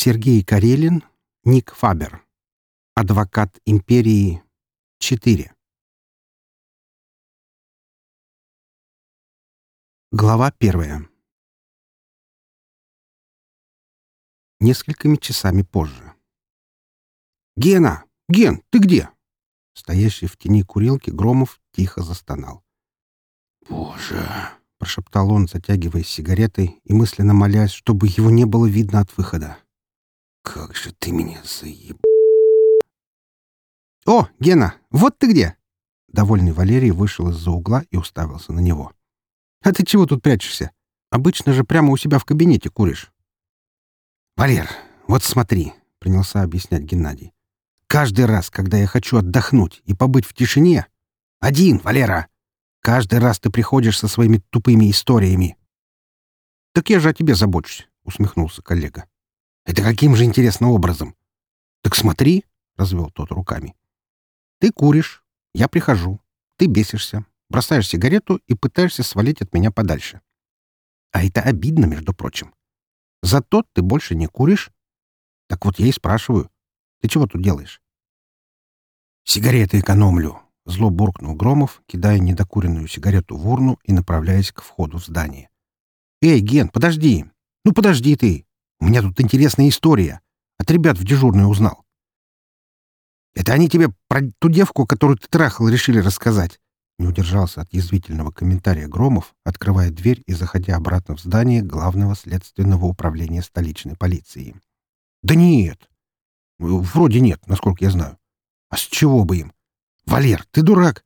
Сергей Карелин, Ник Фабер. Адвокат империи 4. Глава первая. Несколькими часами позже. «Гена! Ген, ты где?» Стоящий в тени курилки Громов тихо застонал. «Боже!» — прошептал он, затягиваясь сигаретой и мысленно молясь, чтобы его не было видно от выхода. «Как же ты меня заеб...» «О, Гена, вот ты где!» Довольный Валерий вышел из-за угла и уставился на него. «А ты чего тут прячешься? Обычно же прямо у себя в кабинете куришь». «Валер, вот смотри», — принялся объяснять Геннадий. «Каждый раз, когда я хочу отдохнуть и побыть в тишине... Один, Валера! Каждый раз ты приходишь со своими тупыми историями. — Так я же о тебе забочусь, — усмехнулся коллега. — Это каким же интересным образом? — Так смотри, — развел тот руками. — Ты куришь, я прихожу, ты бесишься, бросаешь сигарету и пытаешься свалить от меня подальше. А это обидно, между прочим. Зато ты больше не куришь. Так вот я и спрашиваю, ты чего тут делаешь? — Сигареты экономлю, Зло буркнул Громов, кидая недокуренную сигарету в урну и направляясь к входу в здание. «Эй, Ген, подожди! Ну подожди ты! У меня тут интересная история. От ребят в дежурную узнал». «Это они тебе про ту девку, которую ты трахал, решили рассказать?» Не удержался от язвительного комментария Громов, открывая дверь и заходя обратно в здание главного следственного управления столичной полиции. «Да нет. Вроде нет, насколько я знаю. А с чего бы им? «Валер, ты дурак!»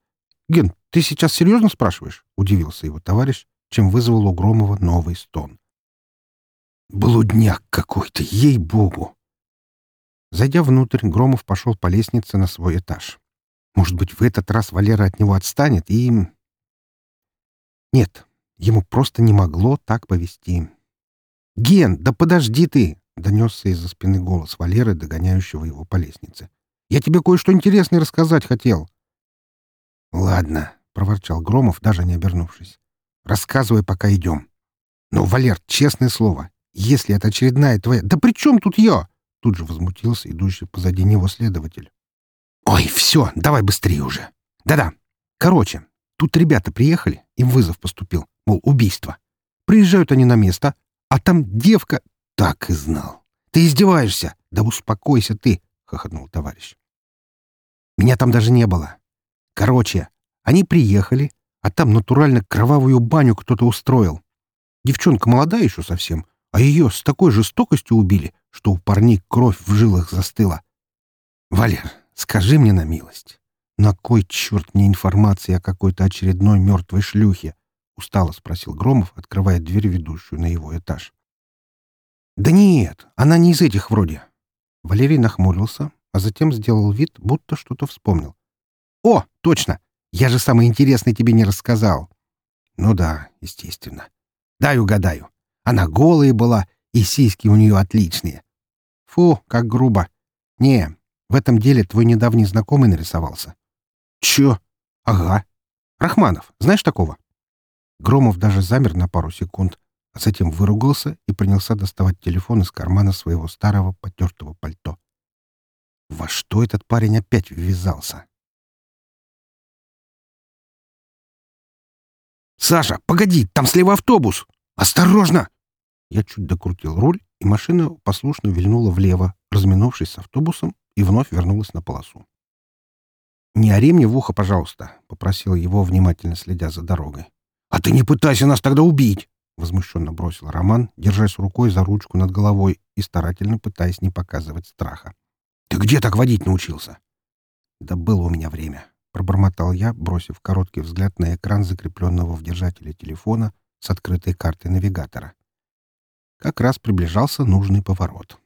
«Ген, ты сейчас серьезно спрашиваешь?» — удивился его товарищ, чем вызвал у Громова новый стон. «Блудняк какой-то, ей-богу!» Зайдя внутрь, Громов пошел по лестнице на свой этаж. Может быть, в этот раз Валера от него отстанет и... Нет, ему просто не могло так повести. «Ген, да подожди ты!» — донесся из-за спины голос Валеры, догоняющего его по лестнице. «Я тебе кое-что интересное рассказать хотел». «Ладно», — проворчал Громов, даже не обернувшись. «Рассказывай, пока идем». «Ну, Валер, честное слово, если это очередная твоя...» «Да при чем тут я?» — тут же возмутился идущий позади него следователь. «Ой, все, давай быстрее уже. Да-да. Короче, тут ребята приехали, им вызов поступил, мол, убийство. Приезжают они на место, а там девка... Так и знал. Ты издеваешься? Да успокойся ты, — хохотнул товарищ. Меня там даже не было. Короче, они приехали, а там натурально кровавую баню кто-то устроил. Девчонка молодая еще совсем, а ее с такой жестокостью убили, что у парней кровь в жилах застыла. Валер, скажи мне на милость, на кой черт мне информация о какой-то очередной мертвой шлюхе? — устало спросил Громов, открывая дверь, ведущую на его этаж. «Да нет, она не из этих вроде». Валерий нахмурился, а затем сделал вид, будто что-то вспомнил. «О, точно! Я же самое интересное тебе не рассказал». «Ну да, естественно. Дай угадаю. Она голая была, и сиськи у нее отличные». «Фу, как грубо. Не, в этом деле твой недавний знакомый нарисовался». «Чё? Ага. Рахманов. Знаешь такого?» Громов даже замер на пару секунд, а затем выругался и принялся доставать телефон из кармана своего старого потертого пальто. Во что этот парень опять ввязался? «Саша, погоди, там слева автобус! Осторожно!» Я чуть докрутил руль, и машина послушно вильнула влево, разминувшись с автобусом, и вновь вернулась на полосу. «Не ори мне в ухо, пожалуйста», — попросил его, внимательно следя за дорогой. «А ты не пытайся нас тогда убить!» — возмущенно бросил Роман, держась рукой за ручку над головой и старательно пытаясь не показывать страха. «Ты где так водить научился?» «Да было у меня время. — пробормотал я, бросив короткий взгляд на экран закрепленного в держателе телефона с открытой картой навигатора. Как раз приближался нужный поворот.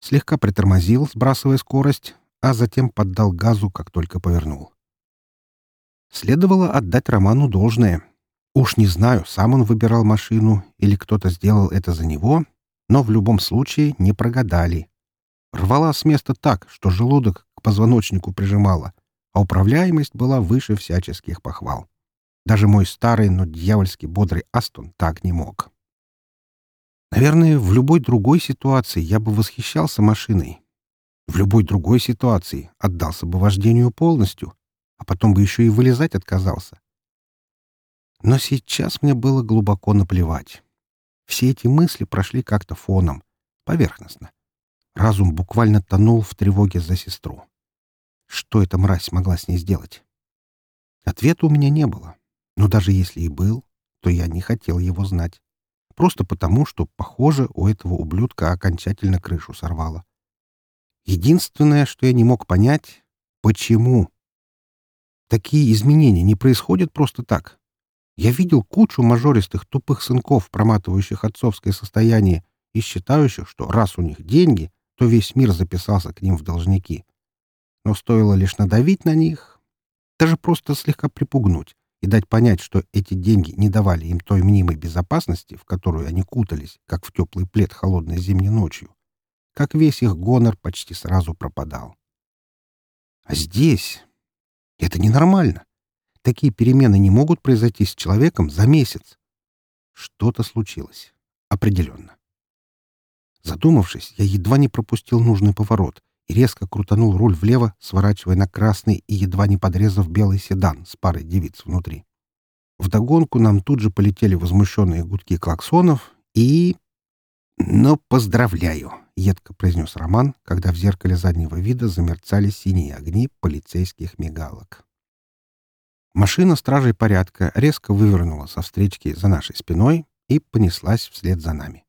Слегка притормозил, сбрасывая скорость, а затем поддал газу, как только повернул. Следовало отдать Роману должное. Уж не знаю, сам он выбирал машину или кто-то сделал это за него, но в любом случае не прогадали. Рвала с места так, что желудок к позвоночнику прижимала — а управляемость была выше всяческих похвал. Даже мой старый, но дьявольски бодрый Астон так не мог. Наверное, в любой другой ситуации я бы восхищался машиной. В любой другой ситуации отдался бы вождению полностью, а потом бы еще и вылезать отказался. Но сейчас мне было глубоко наплевать. Все эти мысли прошли как-то фоном, поверхностно. Разум буквально тонул в тревоге за сестру. Что эта мразь могла с ней сделать? Ответа у меня не было. Но даже если и был, то я не хотел его знать. Просто потому, что, похоже, у этого ублюдка окончательно крышу сорвало. Единственное, что я не мог понять — почему? Такие изменения не происходят просто так. Я видел кучу мажористых тупых сынков, проматывающих отцовское состояние и считающих, что раз у них деньги, то весь мир записался к ним в должники. Но стоило лишь надавить на них, даже просто слегка припугнуть и дать понять, что эти деньги не давали им той мнимой безопасности, в которую они кутались, как в теплый плед холодной зимней ночью, как весь их гонор почти сразу пропадал. А здесь это ненормально. Такие перемены не могут произойти с человеком за месяц. Что-то случилось. Определенно. Задумавшись, я едва не пропустил нужный поворот и резко крутанул руль влево, сворачивая на красный и едва не подрезав белый седан с парой девиц внутри. Вдогонку нам тут же полетели возмущенные гудки клаксонов и... «Ну, поздравляю!» — едко произнес Роман, когда в зеркале заднего вида замерцали синие огни полицейских мигалок. Машина стражей порядка резко вывернула со встречки за нашей спиной и понеслась вслед за нами.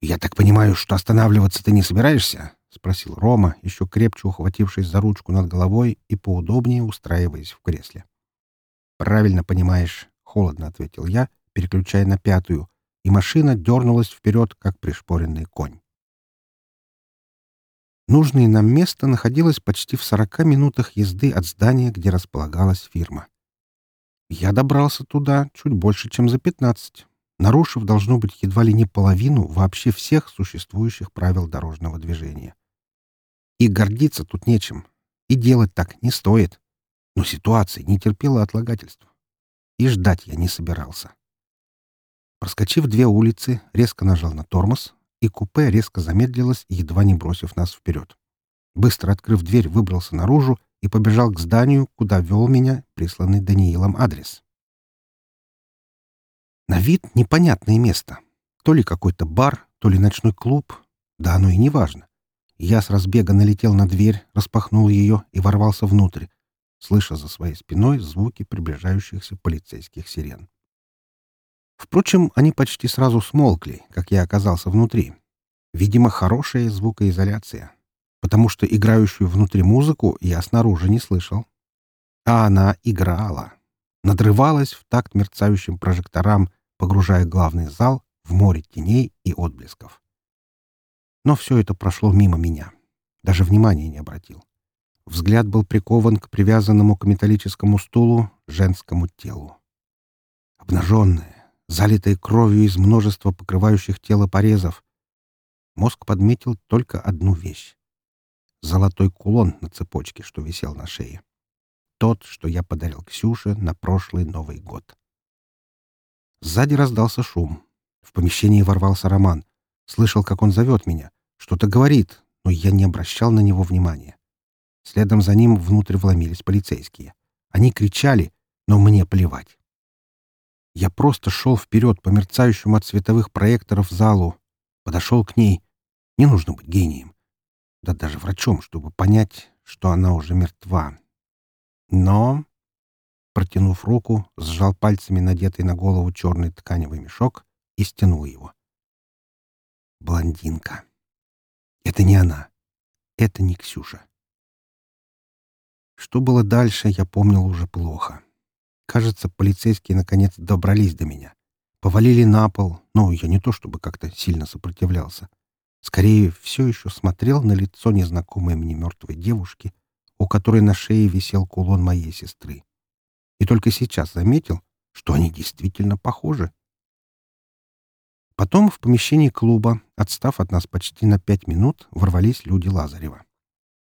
«Я так понимаю, что останавливаться ты не собираешься?» — спросил Рома, еще крепче ухватившись за ручку над головой и поудобнее устраиваясь в кресле. «Правильно понимаешь», — холодно ответил я, переключая на пятую, и машина дернулась вперед, как пришпоренный конь. Нужное нам место находилось почти в сорока минутах езды от здания, где располагалась фирма. Я добрался туда чуть больше, чем за пятнадцать, нарушив, должно быть, едва ли не половину вообще всех существующих правил дорожного движения. И гордиться тут нечем, и делать так не стоит. Но ситуация не терпела отлагательств. И ждать я не собирался. Проскочив две улицы, резко нажал на тормоз, и купе резко замедлилось, едва не бросив нас вперед. Быстро открыв дверь, выбрался наружу и побежал к зданию, куда вел меня присланный Даниилом адрес. На вид непонятное место. То ли какой-то бар, то ли ночной клуб. Да оно и не важно. Я с разбега налетел на дверь, распахнул ее и ворвался внутрь, слыша за своей спиной звуки приближающихся полицейских сирен. Впрочем, они почти сразу смолкли, как я оказался внутри. Видимо, хорошая звукоизоляция, потому что играющую внутри музыку я снаружи не слышал. А она играла, надрывалась в такт мерцающим прожекторам, погружая главный зал в море теней и отблесков. Но все это прошло мимо меня. Даже внимания не обратил. Взгляд был прикован к привязанному к металлическому стулу женскому телу. Обнаженная, залитые кровью из множества покрывающих тело порезов. Мозг подметил только одну вещь. Золотой кулон на цепочке, что висел на шее. Тот, что я подарил Ксюше на прошлый Новый год. Сзади раздался шум. В помещении ворвался Роман. Слышал, как он зовет меня. Что-то говорит, но я не обращал на него внимания. Следом за ним внутрь вломились полицейские. Они кричали, но мне плевать. Я просто шел вперед по мерцающему от световых проекторов залу, подошел к ней. Не нужно быть гением, да даже врачом, чтобы понять, что она уже мертва. Но, протянув руку, сжал пальцами надетый на голову черный тканевый мешок и стянул его. Блондинка. Это не она. Это не Ксюша. Что было дальше, я помнил уже плохо. Кажется, полицейские наконец добрались до меня. Повалили на пол, но я не то чтобы как-то сильно сопротивлялся. Скорее, все еще смотрел на лицо незнакомой мне мертвой девушки, у которой на шее висел кулон моей сестры. И только сейчас заметил, что они действительно похожи. Потом в помещении клуба, отстав от нас почти на пять минут, ворвались люди Лазарева.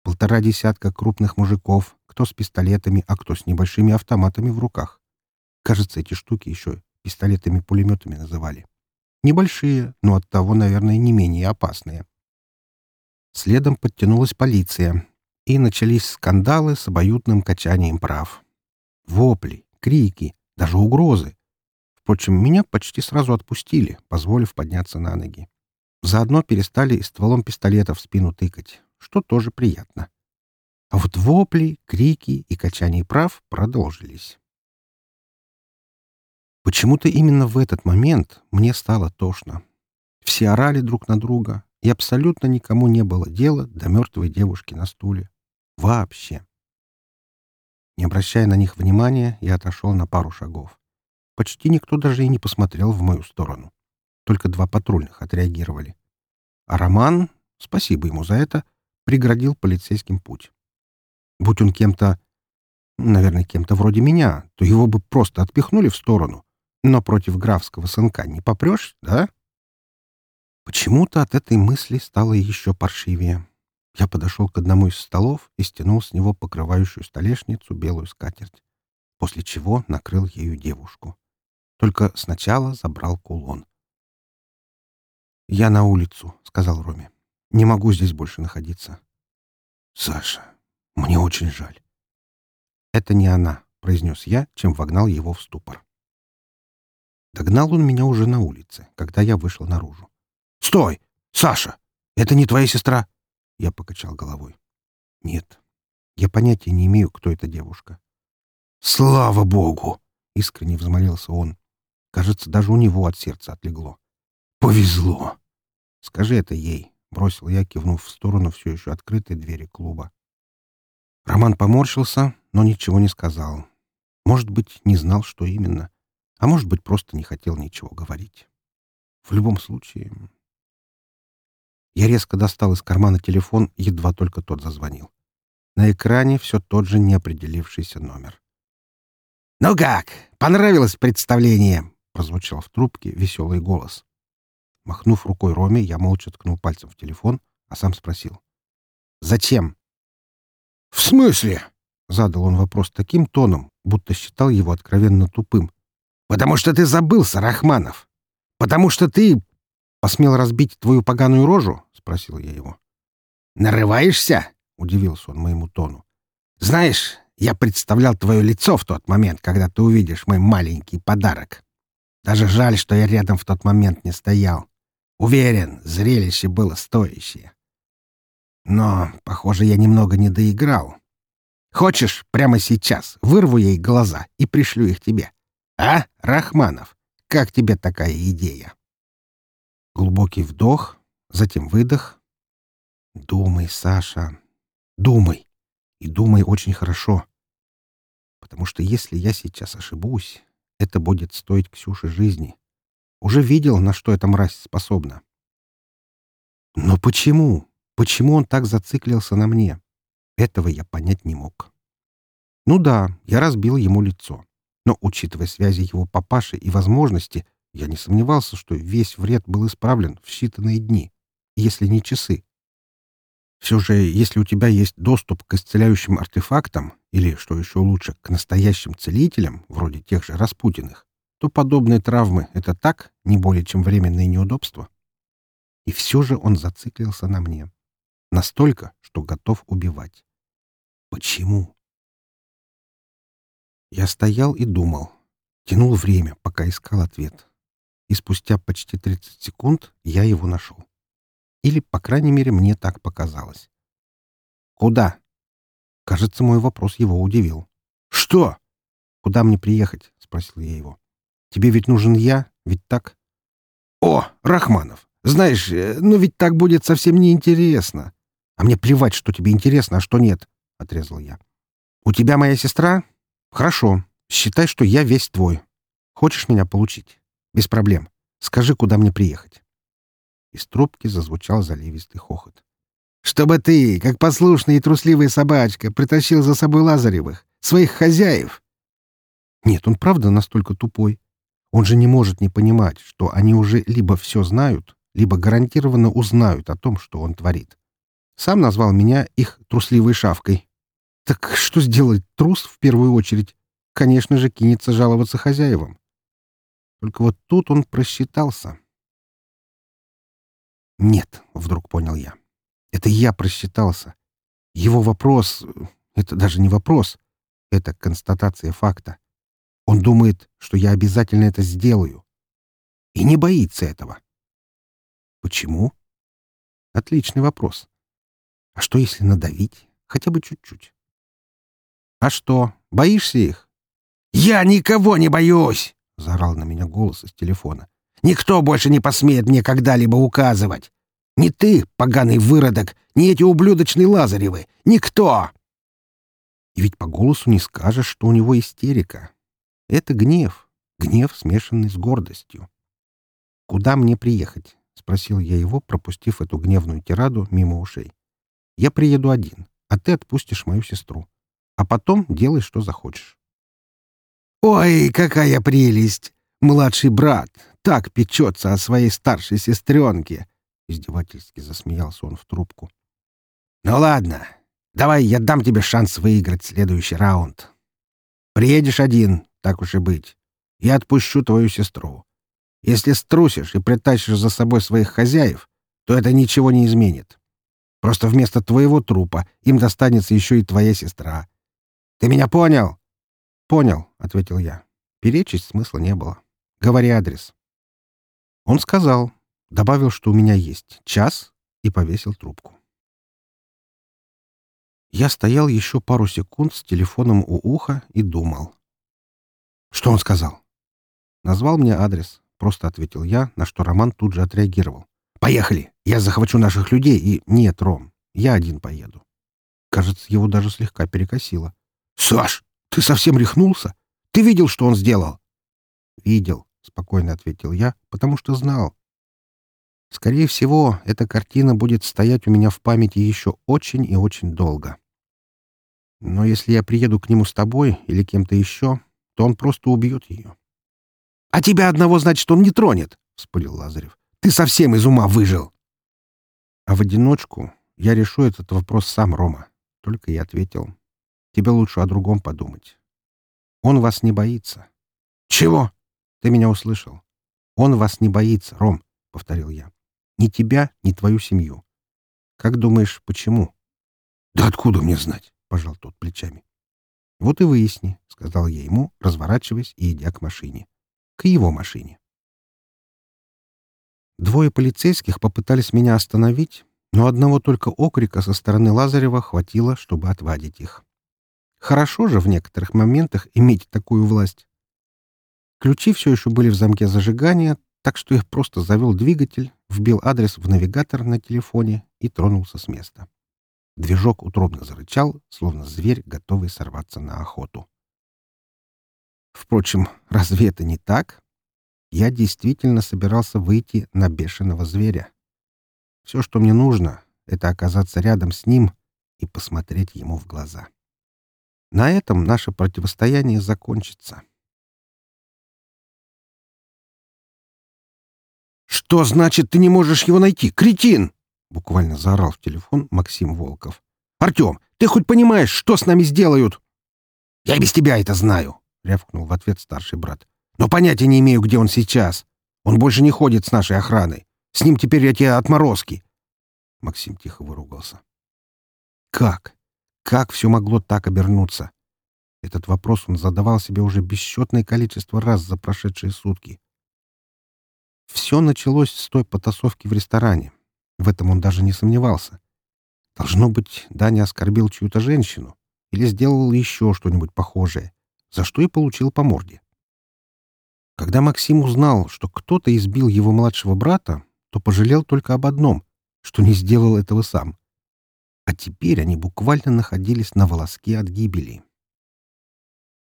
Полтора десятка крупных мужиков, кто с пистолетами, а кто с небольшими автоматами в руках. Кажется, эти штуки еще пистолетами-пулеметами называли. Небольшие, но оттого, наверное, не менее опасные. Следом подтянулась полиция, и начались скандалы с обоюдным качанием прав. Вопли, крики, даже угрозы. Впрочем, меня почти сразу отпустили, позволив подняться на ноги. Заодно перестали стволом пистолета в спину тыкать, что тоже приятно. А вот вопли, крики и качание прав продолжились. Почему-то именно в этот момент мне стало тошно. Все орали друг на друга, и абсолютно никому не было дела до мертвой девушки на стуле. Вообще. Не обращая на них внимания, я отошел на пару шагов. Почти никто даже и не посмотрел в мою сторону. Только два патрульных отреагировали. А Роман, спасибо ему за это, преградил полицейским путь. Будь он кем-то, наверное, кем-то вроде меня, то его бы просто отпихнули в сторону. Но против графского сынка не попрешь, да? Почему-то от этой мысли стало еще паршивее. Я подошел к одному из столов и стянул с него покрывающую столешницу белую скатерть, после чего накрыл ею девушку. Только сначала забрал кулон. «Я на улицу», — сказал Роме. «Не могу здесь больше находиться». «Саша, мне очень жаль». «Это не она», — произнес я, чем вогнал его в ступор. Догнал он меня уже на улице, когда я вышел наружу. «Стой! Саша! Это не твоя сестра!» Я покачал головой. «Нет, я понятия не имею, кто эта девушка». «Слава Богу!» — искренне взмолился он. Кажется, даже у него от сердца отлегло. «Повезло!» «Скажи это ей», — бросил я, кивнув в сторону все еще открытой двери клуба. Роман поморщился, но ничего не сказал. Может быть, не знал, что именно, а может быть, просто не хотел ничего говорить. В любом случае, я резко достал из кармана телефон, едва только тот зазвонил. На экране все тот же неопределившийся номер. «Ну как? Понравилось представление?» — прозвучал в трубке веселый голос. Махнув рукой Роме, я молча ткнул пальцем в телефон, а сам спросил. «Зачем?» «В смысле?» — задал он вопрос таким тоном, будто считал его откровенно тупым. «Потому что ты забылся, Рахманов! Потому что ты посмел разбить твою поганую рожу?» спросил я его. «Нарываешься?» — удивился он моему тону. «Знаешь, я представлял твое лицо в тот момент, когда ты увидишь мой маленький подарок. Даже жаль, что я рядом в тот момент не стоял. Уверен, зрелище было стоящее. Но, похоже, я немного не доиграл. Хочешь, прямо сейчас вырву ей глаза и пришлю их тебе? А, Рахманов, как тебе такая идея?» Глубокий вдох, затем выдох. Думай, Саша, думай. И думай очень хорошо. Потому что если я сейчас ошибусь, это будет стоить Ксюше жизни. Уже видел, на что эта мразь способна. Но почему? Почему он так зациклился на мне? Этого я понять не мог. Ну да, я разбил ему лицо. Но, учитывая связи его папаши и возможности, я не сомневался, что весь вред был исправлен в считанные дни если не часы. Все же, если у тебя есть доступ к исцеляющим артефактам, или, что еще лучше, к настоящим целителям, вроде тех же Распутиных, то подобные травмы — это так, не более чем временные неудобства. И все же он зациклился на мне. Настолько, что готов убивать. Почему? Я стоял и думал. Тянул время, пока искал ответ. И спустя почти 30 секунд я его нашел. Или, по крайней мере, мне так показалось. «Куда?» Кажется, мой вопрос его удивил. «Что?» «Куда мне приехать?» — спросил я его. «Тебе ведь нужен я, ведь так?» «О, Рахманов, знаешь, э, ну ведь так будет совсем неинтересно. А мне плевать, что тебе интересно, а что нет», — отрезал я. «У тебя моя сестра? Хорошо. Считай, что я весь твой. Хочешь меня получить? Без проблем. Скажи, куда мне приехать». Из трубки зазвучал заливистый хохот. «Чтобы ты, как послушная и трусливая собачка, притащил за собой Лазаревых, своих хозяев!» Нет, он правда настолько тупой. Он же не может не понимать, что они уже либо все знают, либо гарантированно узнают о том, что он творит. Сам назвал меня их трусливой шавкой. Так что сделать трус в первую очередь? Конечно же, кинется жаловаться хозяевам. Только вот тут он просчитался. Нет, вдруг понял я. Это я просчитался. Его вопрос — это даже не вопрос. Это констатация факта. Он думает, что я обязательно это сделаю. И не боится этого. Почему? Отличный вопрос. А что, если надавить? Хотя бы чуть-чуть. А что, боишься их? «Я никого не боюсь!» — заорал на меня голос из телефона. «Никто больше не посмеет мне когда-либо указывать! Ни ты, поганый выродок, ни эти ублюдочные Лазаревы! Никто!» И ведь по голосу не скажешь, что у него истерика. Это гнев, гнев, смешанный с гордостью. «Куда мне приехать?» — спросил я его, пропустив эту гневную тираду мимо ушей. «Я приеду один, а ты отпустишь мою сестру. А потом делай, что захочешь». «Ой, какая прелесть! Младший брат так печется о своей старшей сестренке!» Издевательски засмеялся он в трубку. «Ну ладно, давай я дам тебе шанс выиграть следующий раунд. Приедешь один, так уж и быть. Я отпущу твою сестру. Если струсишь и притащишь за собой своих хозяев, то это ничего не изменит. Просто вместо твоего трупа им достанется еще и твоя сестра. Ты меня понял?» «Понял», — ответил я. Перечить смысла не было. «Говори адрес». Он сказал, добавил, что у меня есть час, и повесил трубку. Я стоял еще пару секунд с телефоном у уха и думал. «Что он сказал?» Назвал мне адрес, просто ответил я, на что Роман тут же отреагировал. «Поехали! Я захвачу наших людей и... Нет, Ром, я один поеду». Кажется, его даже слегка перекосило. «Саш, ты совсем рехнулся? Ты видел, что он сделал?» «Видел», — спокойно ответил я, потому что знал. Скорее всего, эта картина будет стоять у меня в памяти еще очень и очень долго. Но если я приеду к нему с тобой или кем-то еще, то он просто убьет ее. — А тебя одного, значит, он не тронет, — вспылил Лазарев. — Ты совсем из ума выжил. — А в одиночку я решу этот вопрос сам, Рома. Только я ответил. Тебе лучше о другом подумать. Он вас не боится. Чего? Ты меня услышал. Он вас не боится, Ром, — повторил я. Ни тебя, ни твою семью. Как думаешь, почему? Да откуда мне знать? — пожал тот плечами. Вот и выясни, — сказал я ему, разворачиваясь и идя к машине. К его машине. Двое полицейских попытались меня остановить, но одного только окрика со стороны Лазарева хватило, чтобы отвадить их. Хорошо же в некоторых моментах иметь такую власть. Ключи все еще были в замке зажигания, так что я просто завел двигатель, вбил адрес в навигатор на телефоне и тронулся с места. Движок утробно зарычал, словно зверь, готовый сорваться на охоту. Впрочем, разве это не так? Я действительно собирался выйти на бешеного зверя. Все, что мне нужно, — это оказаться рядом с ним и посмотреть ему в глаза. На этом наше противостояние закончится. «Что значит, ты не можешь его найти, кретин?» — буквально заорал в телефон Максим Волков. «Артем, ты хоть понимаешь, что с нами сделают?» «Я без тебя это знаю», — рявкнул в ответ старший брат. «Но понятия не имею, где он сейчас. Он больше не ходит с нашей охраной. С ним теперь эти отморозки». Максим тихо выругался. «Как? Как все могло так обернуться? Этот вопрос он задавал себе уже бесчетное количество раз за прошедшие сутки. Все началось с той потасовки в ресторане. В этом он даже не сомневался. Должно быть, Даня оскорбил чью-то женщину или сделал еще что-нибудь похожее, за что и получил по морде. Когда Максим узнал, что кто-то избил его младшего брата, то пожалел только об одном, что не сделал этого сам. А теперь они буквально находились на волоске от гибели.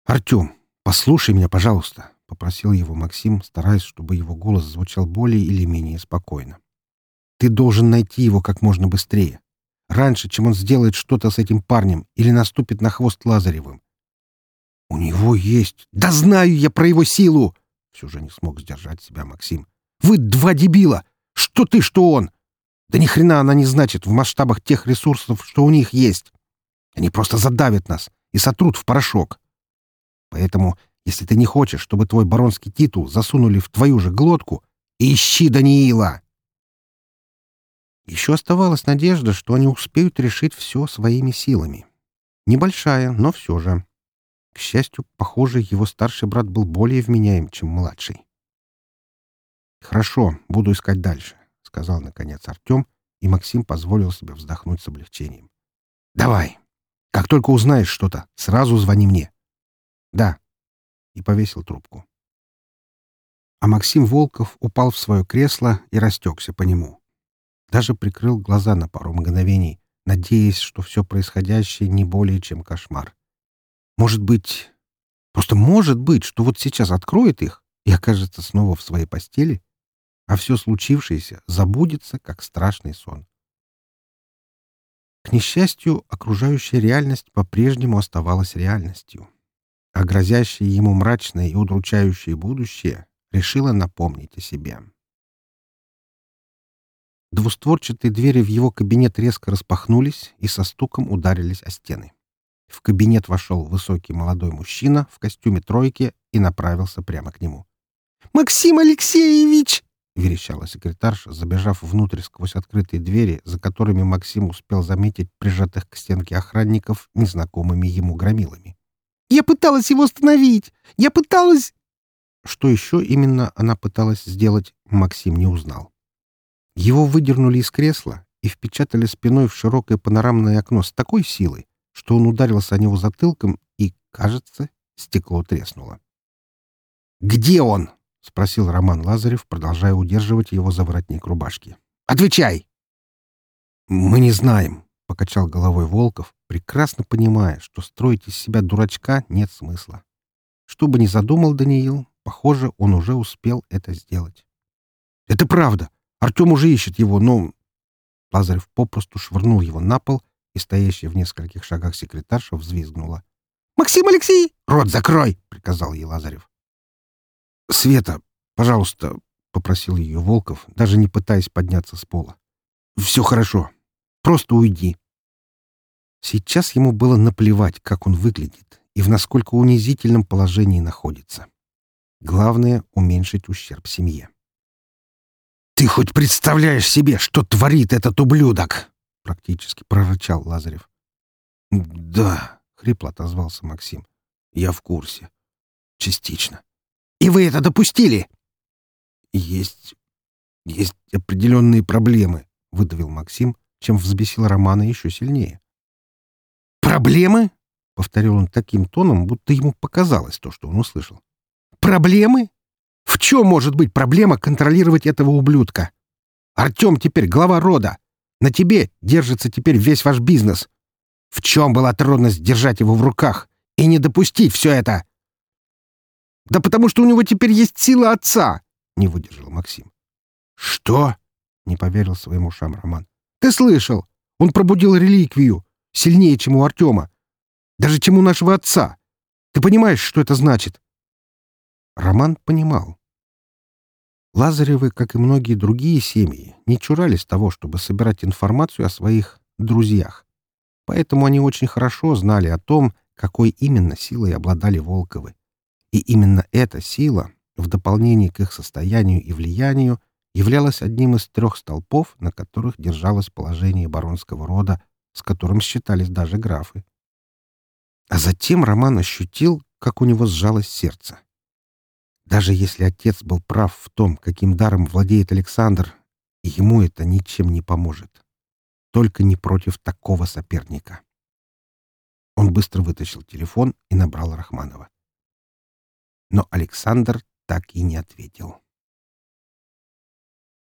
«Артем, послушай меня, пожалуйста», — попросил его Максим, стараясь, чтобы его голос звучал более или менее спокойно. «Ты должен найти его как можно быстрее. Раньше, чем он сделает что-то с этим парнем или наступит на хвост Лазаревым. «У него есть...» «Да знаю я про его силу!» Все же не смог сдержать себя Максим. «Вы два дебила! Что ты, что он! Да ни хрена она не значит в масштабах тех ресурсов, что у них есть. Они просто задавят нас и сотрут в порошок. Поэтому, если ты не хочешь, чтобы твой баронский титул засунули в твою же глотку, ищи Даниила!» Еще оставалась надежда, что они успеют решить все своими силами. Небольшая, но все же. К счастью, похоже, его старший брат был более вменяем, чем младший. «Хорошо, буду искать дальше», — сказал, наконец, Артем, и Максим позволил себе вздохнуть с облегчением. «Давай. Как только узнаешь что-то, сразу звони мне». «Да». И повесил трубку. А Максим Волков упал в свое кресло и растекся по нему. Даже прикрыл глаза на пару мгновений, надеясь, что все происходящее не более чем кошмар. Может быть, просто может быть, что вот сейчас откроет их и окажется снова в своей постели, а все случившееся забудется, как страшный сон. К несчастью, окружающая реальность по-прежнему оставалась реальностью, а грозящее ему мрачное и удручающее будущее решило напомнить о себе. Двустворчатые двери в его кабинет резко распахнулись и со стуком ударились о стены. В кабинет вошел высокий молодой мужчина в костюме тройки и направился прямо к нему. «Максим Алексеевич!» — верещала секретарша, забежав внутрь сквозь открытые двери, за которыми Максим успел заметить прижатых к стенке охранников незнакомыми ему громилами. «Я пыталась его остановить! Я пыталась...» Что еще именно она пыталась сделать, Максим не узнал. Его выдернули из кресла и впечатали спиной в широкое панорамное окно с такой силой, что он ударился о него затылком, и, кажется, стекло треснуло. «Где он?» — спросил Роман Лазарев, продолжая удерживать его за воротник рубашки. «Отвечай!» «Мы не знаем», — покачал головой Волков, прекрасно понимая, что строить из себя дурачка нет смысла. Что бы ни задумал Даниил, похоже, он уже успел это сделать. «Это правда. Артем уже ищет его, но...» Лазарев попросту швырнул его на пол и стоящая в нескольких шагах секретарша взвизгнула. «Максим Алексей!» «Рот закрой!» — приказал ей Лазарев. «Света, пожалуйста!» — попросил ее Волков, даже не пытаясь подняться с пола. «Все хорошо. Просто уйди». Сейчас ему было наплевать, как он выглядит и в насколько унизительном положении находится. Главное — уменьшить ущерб семье. «Ты хоть представляешь себе, что творит этот ублюдок?» — практически прорычал Лазарев. «Да», — хрипло отозвался Максим. «Я в курсе. Частично». «И вы это допустили?» «Есть... есть определенные проблемы», — выдавил Максим, чем взбесил Романа еще сильнее. «Проблемы?» — повторил он таким тоном, будто ему показалось то, что он услышал. «Проблемы? В чем может быть проблема контролировать этого ублюдка? Артем теперь глава рода. На тебе держится теперь весь ваш бизнес. В чем была трудность держать его в руках и не допустить все это? Да потому что у него теперь есть сила отца, не выдержал Максим. Что? Не поверил своим ушам Роман. Ты слышал? Он пробудил реликвию, сильнее, чем у Артема. Даже чем у нашего отца. Ты понимаешь, что это значит? Роман понимал. Лазаревы, как и многие другие семьи, не чурались того, чтобы собирать информацию о своих друзьях. Поэтому они очень хорошо знали о том, какой именно силой обладали Волковы. И именно эта сила, в дополнение к их состоянию и влиянию, являлась одним из трех столпов, на которых держалось положение баронского рода, с которым считались даже графы. А затем Роман ощутил, как у него сжалось сердце. Даже если отец был прав в том, каким даром владеет Александр, ему это ничем не поможет. Только не против такого соперника. Он быстро вытащил телефон и набрал Рахманова. Но Александр так и не ответил.